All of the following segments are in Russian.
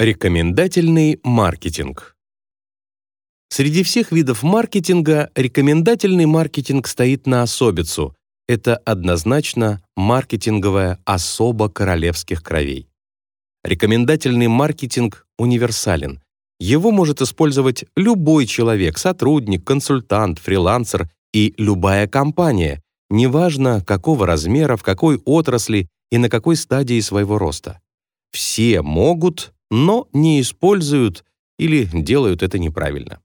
Рекомендательный маркетинг. Среди всех видов маркетинга рекомендательный маркетинг стоит на особицу. Это однозначно маркетинговая особа королевских кровей. Рекомендательный маркетинг универсален. Его может использовать любой человек, сотрудник, консультант, фрилансер и любая компания, неважно какого размера, в какой отрасли и на какой стадии своего роста. Все могут но не используют или делают это неправильно.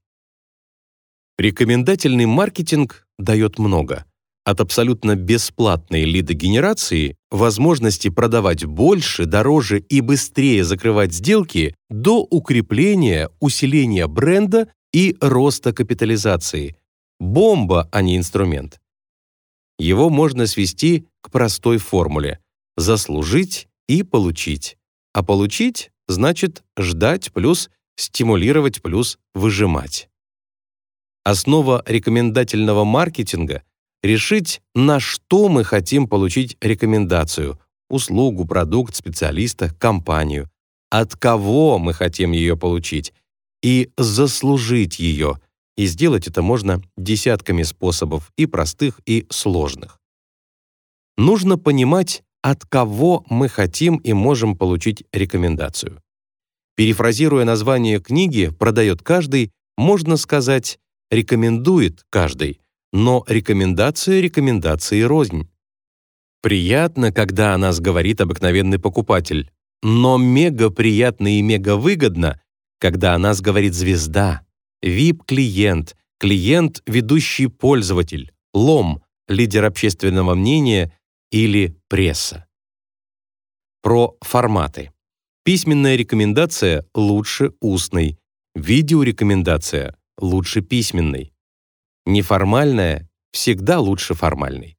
Рекомендательный маркетинг дает много. От абсолютно бесплатной лидогенерации, возможности продавать больше, дороже и быстрее закрывать сделки, до укрепления, усиления бренда и роста капитализации. Бомба, а не инструмент. Его можно свести к простой формуле – заслужить и получить. А получить значит ждать плюс стимулировать плюс выжимать. Основа рекомендательного маркетинга — решить, на что мы хотим получить рекомендацию, услугу, продукт, специалиста, компанию, от кого мы хотим ее получить, и заслужить ее, и сделать это можно десятками способов, и простых, и сложных. Нужно понимать, от кого мы хотим и можем получить рекомендацию. Перефразируя название книги «Продает каждый», можно сказать «рекомендует каждый», но рекомендация рекомендации рознь. Приятно, когда о нас говорит обыкновенный покупатель, но мега приятно и мега выгодно, когда о нас говорит звезда, VIP-клиент, клиент, ведущий пользователь, лом, лидер общественного мнения или пресса. Про форматы. Письменная рекомендация лучше устной, видеорекомендация лучше письменной. Неформальная всегда лучше формальной.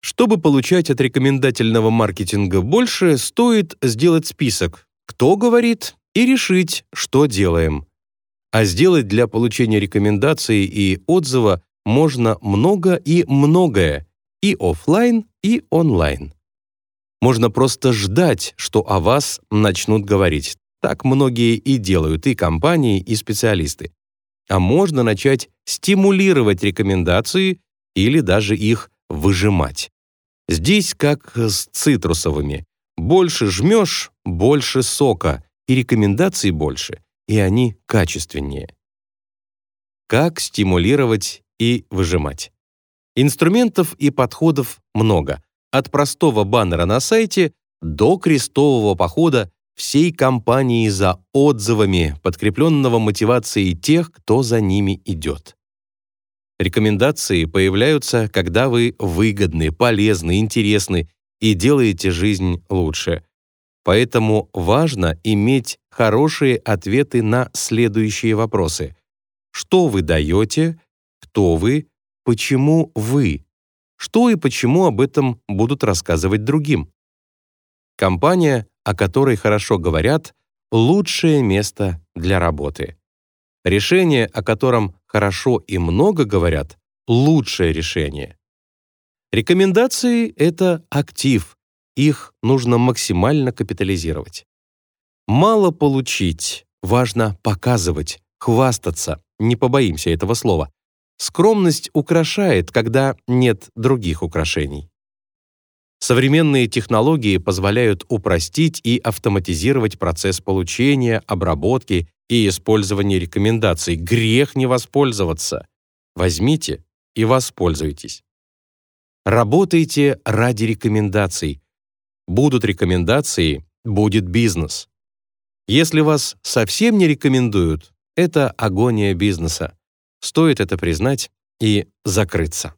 Чтобы получать от рекомендательного маркетинга больше, стоит сделать список, кто говорит, и решить, что делаем. А сделать для получения рекомендаций и отзыва можно много и многое, и офлайн, и онлайн. Можно просто ждать, что о вас начнут говорить. Так многие и делают, и компании, и специалисты. А можно начать стимулировать рекомендации или даже их выжимать. Здесь как с цитрусовыми. Больше жмешь, больше сока, и рекомендаций больше, и они качественнее. Как стимулировать и выжимать? Инструментов и подходов много, от простого баннера на сайте до крестового похода всей компании за отзывами, подкрепленного мотивацией тех, кто за ними идет. Рекомендации появляются, когда вы выгодны, полезны, интересны и делаете жизнь лучше. Поэтому важно иметь хорошие ответы на следующие вопросы. Что вы даете? Кто вы? Почему вы? Что и почему об этом будут рассказывать другим? Компания, о которой хорошо говорят, лучшее место для работы. Решение, о котором хорошо и много говорят, лучшее решение. Рекомендации — это актив, их нужно максимально капитализировать. Мало получить, важно показывать, хвастаться, не побоимся этого слова, Скромность украшает, когда нет других украшений. Современные технологии позволяют упростить и автоматизировать процесс получения, обработки и использования рекомендаций. Грех не воспользоваться. Возьмите и воспользуйтесь. Работайте ради рекомендаций. Будут рекомендации, будет бизнес. Если вас совсем не рекомендуют, это агония бизнеса. Стоит это признать и закрыться.